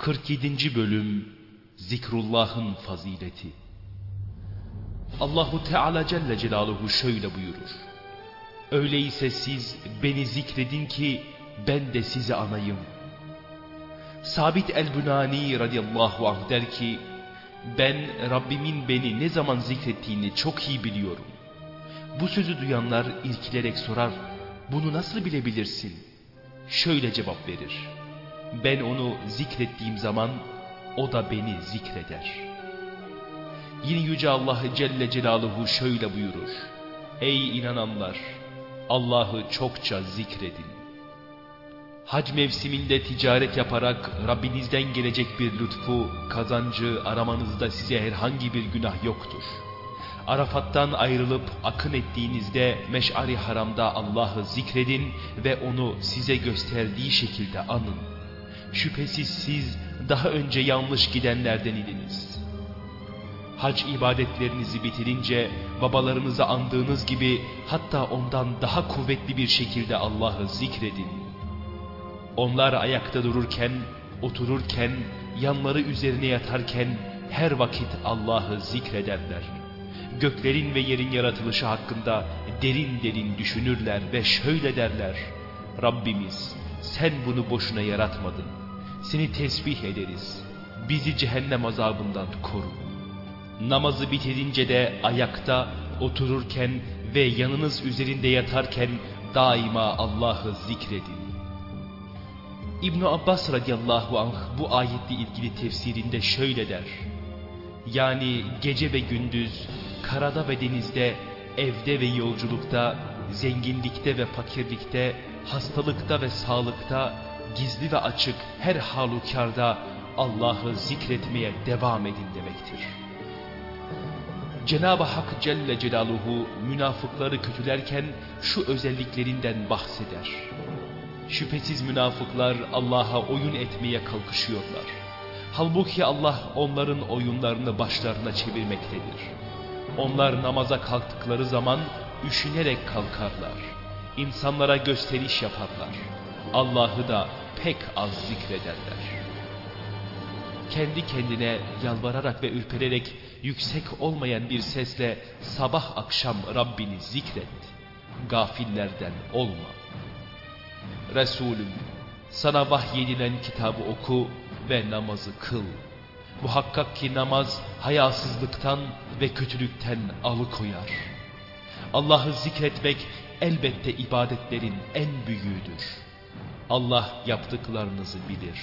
47. Bölüm Zikrullah'ın Fazileti Allahu Teala Celle Celaluhu şöyle buyurur. Öyleyse siz beni zikredin ki ben de sizi anayım. Sabit el-Bunani radıyallahu anh der ki, ben Rabbimin beni ne zaman zikrettiğini çok iyi biliyorum. Bu sözü duyanlar irkilerek sorar, bunu nasıl bilebilirsin? Şöyle cevap verir. Ben onu zikrettiğim zaman o da beni zikreder. Yine Yüce Allah Celle Celaluhu şöyle buyurur. Ey inananlar! Allah'ı çokça zikredin. Hac mevsiminde ticaret yaparak Rabbinizden gelecek bir lütfu, kazancı aramanızda size herhangi bir günah yoktur. Arafat'tan ayrılıp akın ettiğinizde meş'ari haramda Allah'ı zikredin ve onu size gösterdiği şekilde anın. Şüphesiz siz daha önce yanlış gidenlerden idiniz. Hac ibadetlerinizi bitirince babalarınızı andığınız gibi hatta ondan daha kuvvetli bir şekilde Allah'ı zikredin. Onlar ayakta dururken, otururken, yanları üzerine yatarken her vakit Allah'ı zikrederler. Göklerin ve yerin yaratılışı hakkında derin derin düşünürler ve şöyle derler. Rabbimiz sen bunu boşuna yaratmadın. Seni tesbih ederiz. Bizi cehennem azabından koru. Namazı bitirince de ayakta, otururken ve yanınız üzerinde yatarken daima Allah'ı zikredin. İbn Abbas radıyallahu anh bu ayetle ilgili tefsirinde şöyle der. Yani gece ve gündüz, karada ve denizde, evde ve yolculukta, zenginlikte ve fakirlikte, hastalıkta ve sağlıkta, gizli ve açık her halükarda Allah'ı zikretmeye devam edin demektir. Cenab-ı Hak Celle Celaluhu münafıkları kötülerken şu özelliklerinden bahseder. Şüphesiz münafıklar Allah'a oyun etmeye kalkışıyorlar. Halbuki Allah onların oyunlarını başlarına çevirmektedir. Onlar namaza kalktıkları zaman üşünerek kalkarlar. İnsanlara gösteriş yaparlar. Allah'ı da pek az zikrederler. Kendi kendine yalvararak ve ürpererek yüksek olmayan bir sesle sabah akşam Rabbini zikret. Gafillerden olma. Resulüm sana vahyedilen kitabı oku ve namazı kıl. Muhakkak ki namaz hayasızlıktan ve kötülükten alıkoyar. Allah'ı zikretmek elbette ibadetlerin en büyüğüdür. Allah yaptıklarınızı bilir.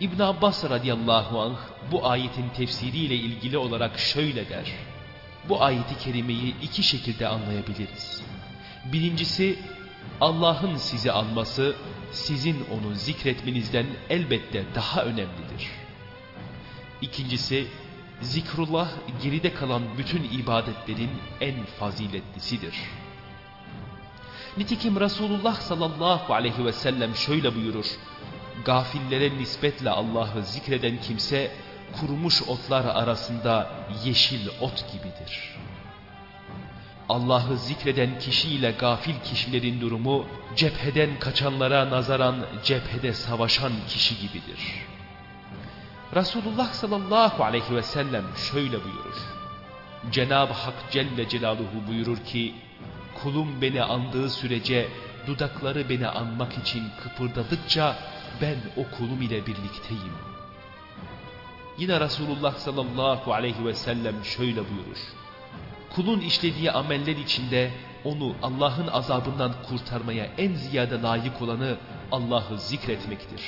İbn Abbas radıyallahu anh bu ayetin tefsiriyle ilgili olarak şöyle der. Bu ayeti kerimeyi iki şekilde anlayabiliriz. Birincisi Allah'ın sizi anması sizin onu zikretmenizden elbette daha önemlidir. İkincisi zikrullah geride kalan bütün ibadetlerin en faziletlisidir. Nitekim Resulullah sallallahu aleyhi ve sellem şöyle buyurur. Gafillere nispetle Allah'ı zikreden kimse kurumuş otlar arasında yeşil ot gibidir. Allah'ı zikreden kişiyle gafil kişilerin durumu cepheden kaçanlara nazaran cephede savaşan kişi gibidir. Resulullah sallallahu aleyhi ve sellem şöyle buyurur. Cenab-ı Hak Celle Celaluhu buyurur ki kulum beni andığı sürece dudakları beni anmak için kıpırdadıkça ben o kulum ile birlikteyim. Yine Resulullah sallallahu aleyhi ve sellem şöyle buyurur. Kulun işlediği ameller içinde onu Allah'ın azabından kurtarmaya en ziyade layık olanı Allah'ı zikretmektir.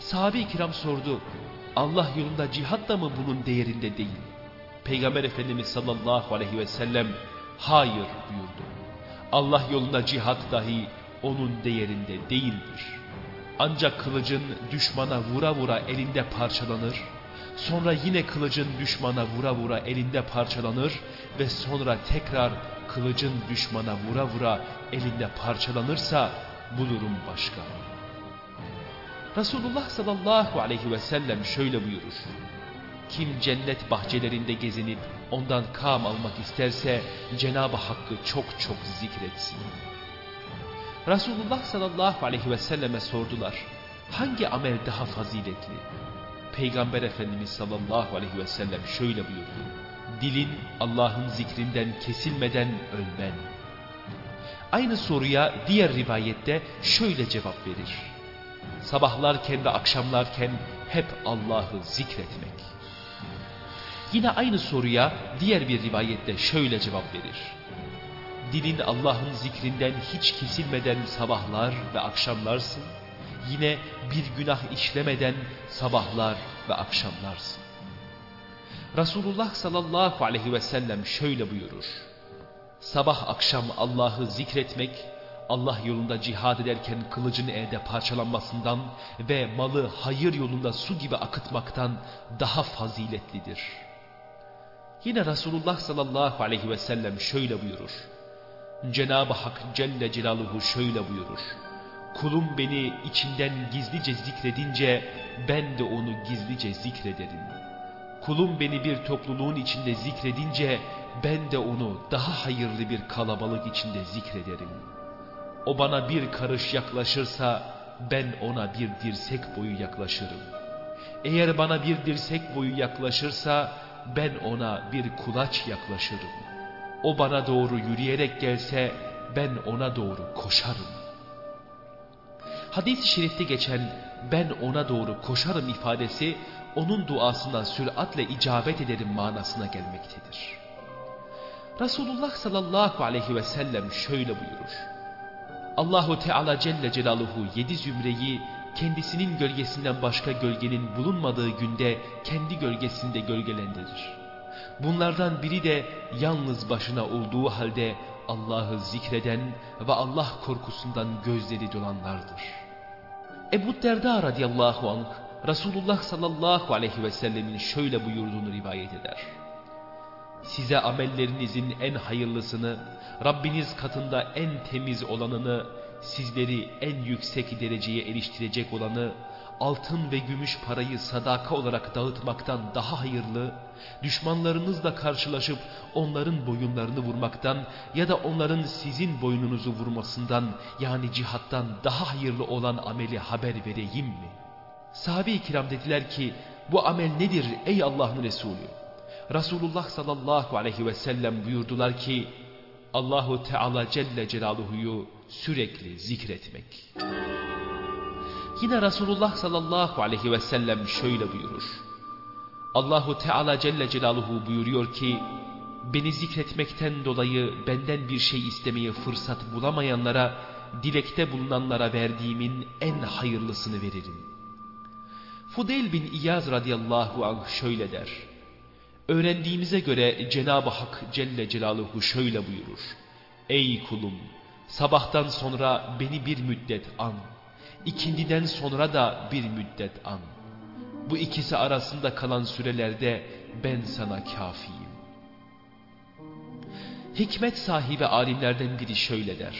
Sahabe-i kiram sordu. Allah yolunda cihat da mı bunun değerinde değil? Peygamber Efendimiz sallallahu aleyhi ve sellem hayır buyurdu. Allah yolunda cihat dahi onun değerinde değildir. Ancak kılıcın düşmana vura vura elinde parçalanır, sonra yine kılıcın düşmana vura vura elinde parçalanır ve sonra tekrar kılıcın düşmana vura vura elinde parçalanırsa bu durum başka. Resulullah sallallahu aleyhi ve sellem şöyle buyurur. Kim cennet bahçelerinde gezinip ondan kam almak isterse Cenab-ı Hakk'ı çok çok zikretsin. Resulullah sallallahu aleyhi ve selleme sordular. hangi amel daha faziletli? Peygamber Efendimiz sallallahu aleyhi ve sellem şöyle buyurdu. Dilin Allah'ın zikrinden kesilmeden ölmen. Aynı soruya diğer rivayette şöyle cevap verir. Sabahlarken ve akşamlarken hep Allah'ı zikretmek. Yine aynı soruya diğer bir rivayette şöyle cevap verir. Dilin Allah'ın zikrinden hiç kesilmeden sabahlar ve akşamlarsın. Yine bir günah işlemeden sabahlar ve akşamlarsın. Resulullah sallallahu aleyhi ve sellem şöyle buyurur. Sabah akşam Allah'ı zikretmek, Allah yolunda cihad ederken kılıcın elde parçalanmasından ve malı hayır yolunda su gibi akıtmaktan daha faziletlidir. Yine Resulullah sallallahu aleyhi ve sellem şöyle buyurur. Cenab-ı Hak Celle Celaluhu şöyle buyurur. Kulum beni içinden gizlice zikredince ben de onu gizlice zikrederim. Kulum beni bir topluluğun içinde zikredince ben de onu daha hayırlı bir kalabalık içinde zikrederim. O bana bir karış yaklaşırsa ben ona bir dirsek boyu yaklaşırım. Eğer bana bir dirsek boyu yaklaşırsa ben ona bir kulaç yaklaşırım. O bana doğru yürüyerek gelse ben ona doğru koşarım. Hadis-i şerifte geçen ben ona doğru koşarım ifadesi onun duasına süratle icabet ederim manasına gelmektedir. Resulullah sallallahu aleyhi ve sellem şöyle buyurur. Allahu Teala Celle Celaluhu yedi zümreyi kendisinin gölgesinden başka gölgenin bulunmadığı günde kendi gölgesinde gölgelendirir. Bunlardan biri de yalnız başına olduğu halde Allah'ı zikreden ve Allah korkusundan gözleri dolanlardır. Ebu Derda radıyallahu anh Resulullah sallallahu aleyhi ve sellemin şöyle buyurduğunu rivayet eder. Size amellerinizin en hayırlısını, Rabbiniz katında en temiz olanını, sizleri en yüksek dereceye eriştirecek olanı, altın ve gümüş parayı sadaka olarak dağıtmaktan daha hayırlı, düşmanlarınızla karşılaşıp onların boyunlarını vurmaktan ya da onların sizin boynunuzu vurmasından yani cihattan daha hayırlı olan ameli haber vereyim mi? Sahabe-i kiram dediler ki bu amel nedir ey Allah'ın Resulü? Resulullah sallallahu aleyhi ve sellem buyurdular ki Allahu Teala Celle Celaluhu'yu sürekli zikretmek. Yine Resulullah sallallahu aleyhi ve sellem şöyle buyurur. Allahu Teala Celle Celaluhu buyuruyor ki beni zikretmekten dolayı benden bir şey istemeye fırsat bulamayanlara dilekte bulunanlara verdiğimin en hayırlısını veririm. Fudeyl bin İyaz radıyallahu anh şöyle der. Öğrendiğimize göre Cenab-ı Hak Celle Celaluhu şöyle buyurur. Ey kulum! Sabahtan sonra beni bir müddet an. İkindiden sonra da bir müddet an. Bu ikisi arasında kalan sürelerde ben sana kafiyim. Hikmet sahibi alimlerden biri şöyle der.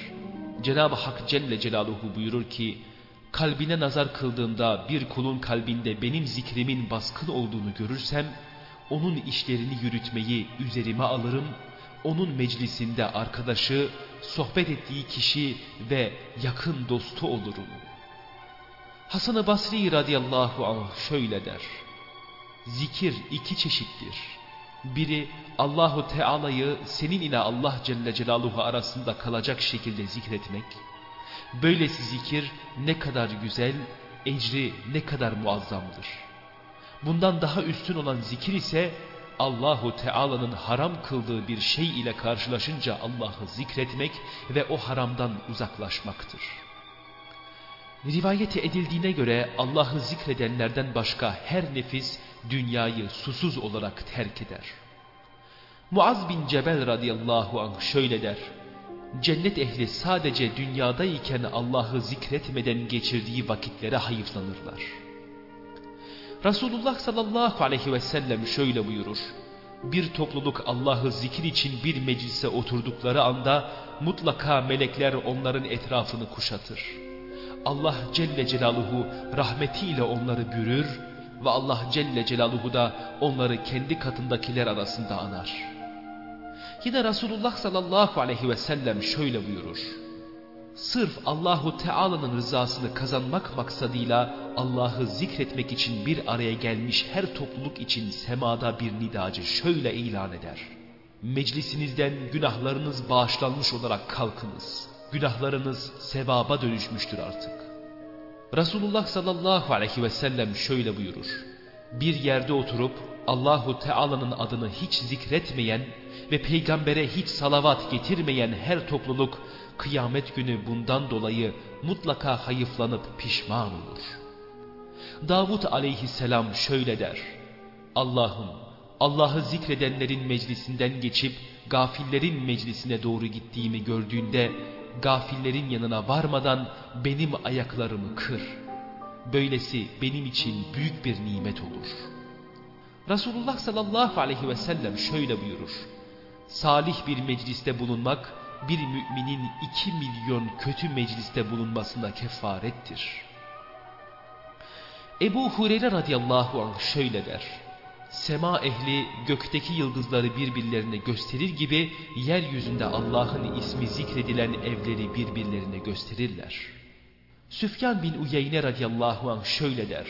Cenab-ı Hak Celle Celaluhu buyurur ki, kalbine nazar kıldığımda bir kulun kalbinde benim zikrimin baskın olduğunu görürsem, onun işlerini yürütmeyi üzerime alırım, onun meclisinde arkadaşı, sohbet ettiği kişi ve yakın dostu olurum. Hasan-ı Basri radıyallahu anh şöyle der. Zikir iki çeşittir. Biri Allahu Teala'yı senin ile Allah Celle Celaluhu arasında kalacak şekilde zikretmek. Böylesi zikir ne kadar güzel, ecri ne kadar muazzamdır. Bundan daha üstün olan zikir ise Allahu Teala'nın haram kıldığı bir şey ile karşılaşınca Allah'ı zikretmek ve o haramdan uzaklaşmaktır. Rivayeti edildiğine göre Allah'ı zikredenlerden başka her nefis dünyayı susuz olarak terk eder. Muaz bin Cebel radıyallahu anh şöyle der. Cennet ehli sadece dünyadayken Allah'ı zikretmeden geçirdiği vakitlere hayıflanırlar. Resulullah sallallahu aleyhi ve sellem şöyle buyurur. Bir topluluk Allah'ı zikir için bir meclise oturdukları anda mutlaka melekler onların etrafını kuşatır. Allah Celle Celaluhu rahmetiyle onları bürür ve Allah Celle Celaluhu da onları kendi katındakiler arasında anar. Yine Resulullah sallallahu aleyhi ve sellem şöyle buyurur. Sırf Allahu Teala'nın rızasını kazanmak maksadıyla Allah'ı zikretmek için bir araya gelmiş her topluluk için semada bir nidacı şöyle ilan eder. Meclisinizden günahlarınız bağışlanmış olarak kalkınız. Günahlarınız sevaba dönüşmüştür artık. Resulullah sallallahu aleyhi ve sellem şöyle buyurur. Bir yerde oturup Allahu Teala'nın adını hiç zikretmeyen ve peygambere hiç salavat getirmeyen her topluluk kıyamet günü bundan dolayı mutlaka hayıflanıp pişman olur. Davut aleyhisselam şöyle der. Allah'ım Allah'ı zikredenlerin meclisinden geçip gafillerin meclisine doğru gittiğimi gördüğünde gafillerin yanına varmadan benim ayaklarımı kır. Böylesi benim için büyük bir nimet olur. Resulullah sallallahu aleyhi ve sellem şöyle buyurur. Salih bir mecliste bulunmak bir müminin iki milyon kötü mecliste bulunmasına kefarettir. Ebu Hureyre radıyallahu anh şöyle der. Sema ehli gökteki yıldızları birbirlerine gösterir gibi yeryüzünde Allah'ın ismi zikredilen evleri birbirlerine gösterirler. Süfyan bin Uyeyne radıyallahu anh şöyle der.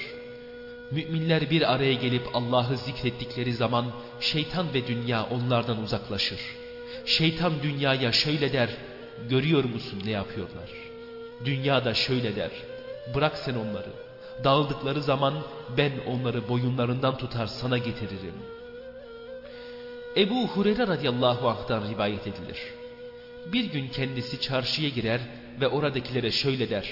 Müminler bir araya gelip Allah'ı zikrettikleri zaman şeytan ve dünya onlardan uzaklaşır. Şeytan dünyaya şöyle der, görüyor musun ne yapıyorlar? Dünya da şöyle der, bırak sen onları. Dağıldıkları zaman ben onları boyunlarından tutar sana getiririm. Ebu Hureyre radıyallahu anh'tan rivayet edilir. Bir gün kendisi çarşıya girer ve oradakilere şöyle der.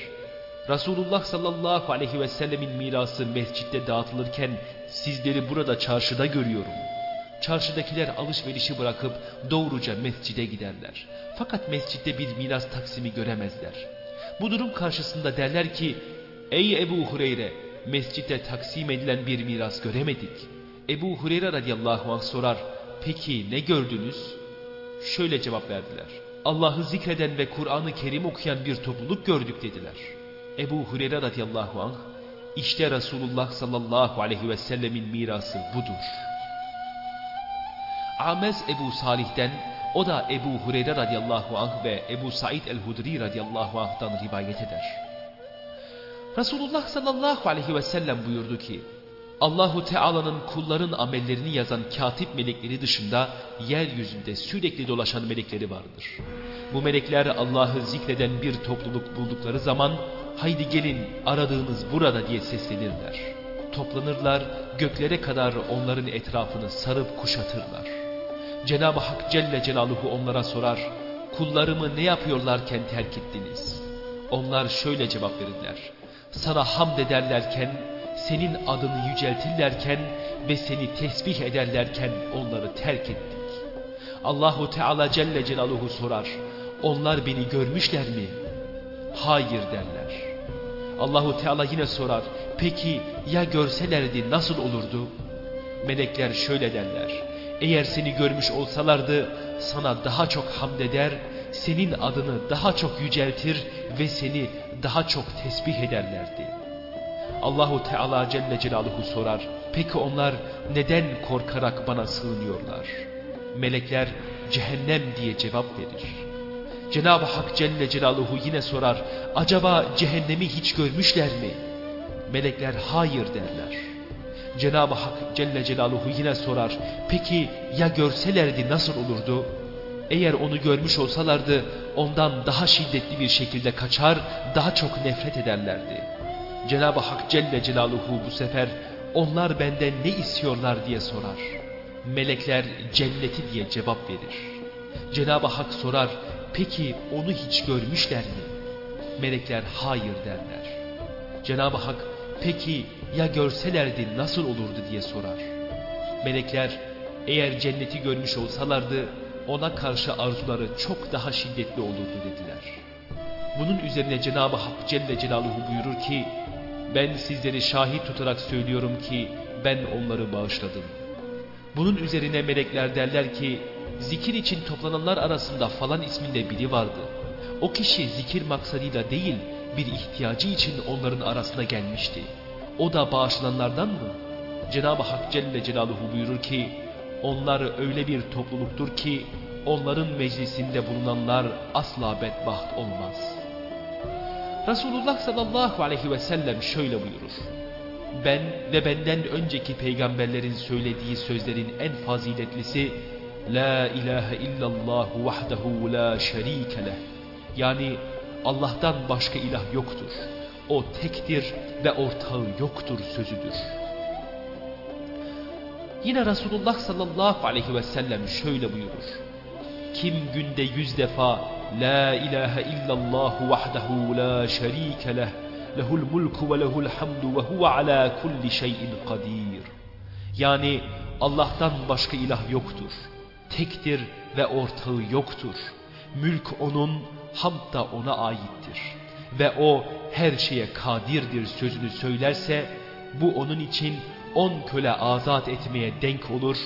Resulullah sallallahu aleyhi ve sellemin mirası mescitte dağıtılırken sizleri burada çarşıda görüyorum. Çarşıdakiler alışverişi bırakıp doğruca mescide giderler. Fakat mescitte bir miras taksimi göremezler. Bu durum karşısında derler ki Ey Ebu Hureyre mescitte taksim edilen bir miras göremedik. Ebu Hureyre radıyallahu anh sorar peki ne gördünüz? Şöyle cevap verdiler. Allah'ı zikreden ve Kur'an-ı Kerim okuyan bir topluluk gördük dediler. Ebu Hureyre radıyallahu anh işte Resulullah sallallahu aleyhi ve sellemin mirası budur. Amez Ebu Salih'ten o da Ebu Hureyre radıyallahu anh ve Ebu Said el-Hudri radıyallahu anh'tan rivayet eder. Resulullah sallallahu aleyhi ve sellem buyurdu ki Allahu Teala'nın kulların amellerini yazan katip melekleri dışında yeryüzünde sürekli dolaşan melekleri vardır. Bu melekler Allah'ı zikreden bir topluluk buldukları zaman haydi gelin aradığınız burada diye seslenirler. Toplanırlar göklere kadar onların etrafını sarıp kuşatırlar. Cenab-ı Hak Celle Celaluhu onlara sorar kullarımı ne yapıyorlarken terk ettiniz? Onlar şöyle cevap verirler sana hamd ederlerken, senin adını yüceltirlerken ve seni tesbih ederlerken onları terk ettik. Allahu Teala Celle Celaluhu sorar, onlar beni görmüşler mi? Hayır derler. Allahu Teala yine sorar, peki ya görselerdi nasıl olurdu? Melekler şöyle derler, eğer seni görmüş olsalardı sana daha çok hamd eder, senin adını daha çok yüceltir ve seni daha çok tesbih ederlerdi. Allahu Teala Celle Celaluhu sorar. Peki onlar neden korkarak bana sığınıyorlar? Melekler cehennem diye cevap verir. Cenab-ı Hak Celle Celaluhu yine sorar. Acaba cehennemi hiç görmüşler mi? Melekler hayır derler. Cenab-ı Hak Celle Celaluhu yine sorar. Peki ya görselerdi nasıl olurdu? Eğer onu görmüş olsalardı ondan daha şiddetli bir şekilde kaçar, daha çok nefret ederlerdi. Cenab-ı Hak Celle Celaluhu bu sefer onlar benden ne istiyorlar diye sorar. Melekler cenneti diye cevap verir. Cenab-ı Hak sorar, peki onu hiç görmüşler mi? Melekler hayır derler. Cenab-ı Hak peki ya görselerdi nasıl olurdu diye sorar. Melekler eğer cenneti görmüş olsalardı ona karşı arzuları çok daha şiddetli olurdu dediler. Bunun üzerine Cenab-ı Hak Celle Celaluhu buyurur ki, ben sizleri şahit tutarak söylüyorum ki ben onları bağışladım. Bunun üzerine melekler derler ki, zikir için toplananlar arasında falan isminde biri vardı. O kişi zikir maksadıyla değil, bir ihtiyacı için onların arasına gelmişti. O da bağışlananlardan mı? Cenab-ı Hak Celle Celaluhu buyurur ki, onlar öyle bir topluluktur ki onların meclisinde bulunanlar asla bedbaht olmaz. Resulullah sallallahu aleyhi ve sellem şöyle buyurur. Ben ve benden önceki peygamberlerin söylediği sözlerin en faziletlisi La ilahe illallah vahdehu la şerike. Yani Allah'tan başka ilah yoktur. O tektir ve ortağı yoktur sözüdür. Yine Resulullah sallallahu aleyhi ve sellem şöyle buyurur. Kim günde yüz defa La ilahe illallah vahdehu la şerike leh lehul mulku ve lehul hamdu ve huve ala kulli şeyin kadir. Yani Allah'tan başka ilah yoktur. Tektir ve ortağı yoktur. Mülk onun, hamd da ona aittir. Ve o her şeye kadirdir sözünü söylerse bu onun için on köle azat etmeye denk olur.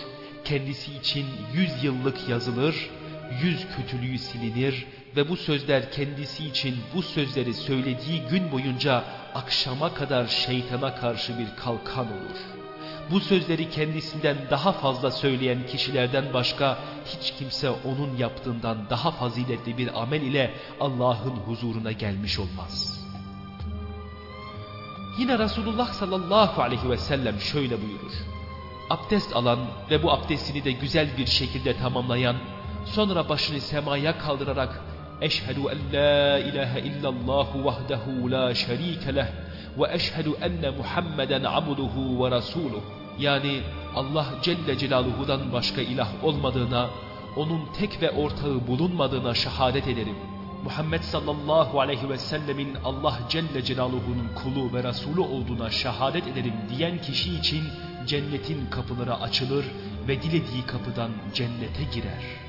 Kendisi için yüz yıllık yazılır, yüz kötülüğü silinir ve bu sözler kendisi için bu sözleri söylediği gün boyunca akşama kadar şeytana karşı bir kalkan olur. Bu sözleri kendisinden daha fazla söyleyen kişilerden başka hiç kimse onun yaptığından daha faziletli bir amel ile Allah'ın huzuruna gelmiş olmaz. Yine Resulullah sallallahu aleyhi ve sellem şöyle buyurur. Abdest alan ve bu abdestini de güzel bir şekilde tamamlayan, sonra başını semaya kaldırarak Eşhedü en la ilahe illallah vahdehu la şerike leh ve eşhedü enne Muhammeden abduhu ve rasuluh. Yani Allah Celle Celaluhu'dan başka ilah olmadığına, onun tek ve ortağı bulunmadığına şehadet ederim. Muhammed sallallahu aleyhi ve sellemin Allah Celle Celaluhu'nun kulu ve Resulü olduğuna şehadet ederim diyen kişi için cennetin kapıları açılır ve dilediği kapıdan cennete girer.''